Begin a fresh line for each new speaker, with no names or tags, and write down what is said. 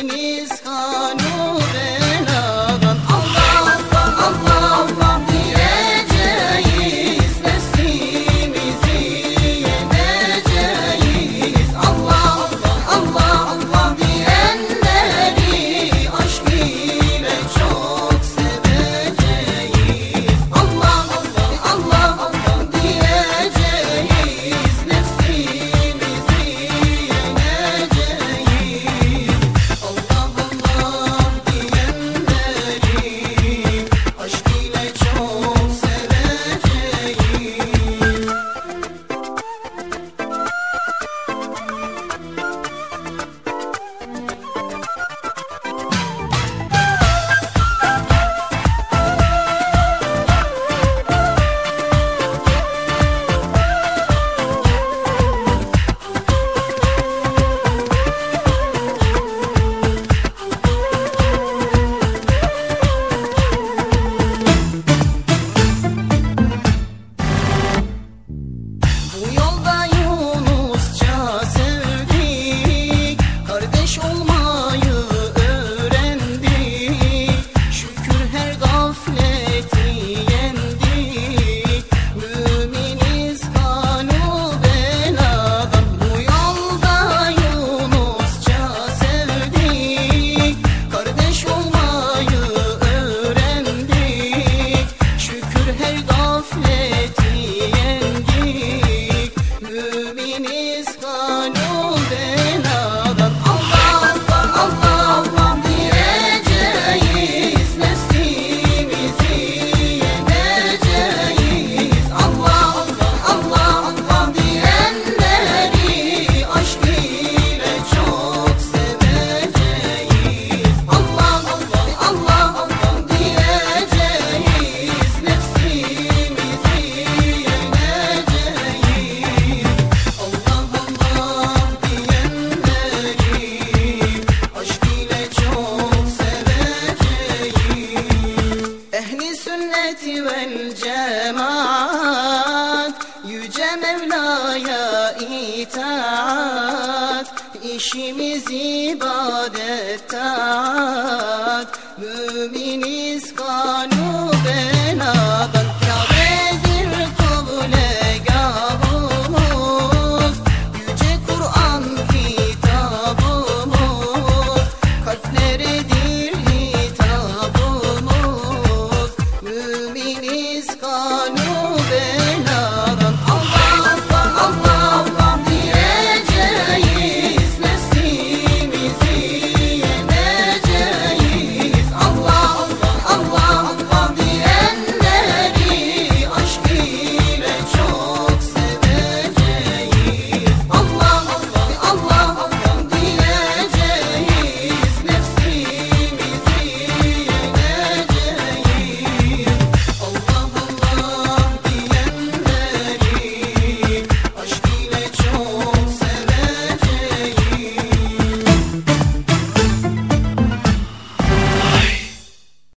deniz hanım. İtaat İşimiz ibadet taat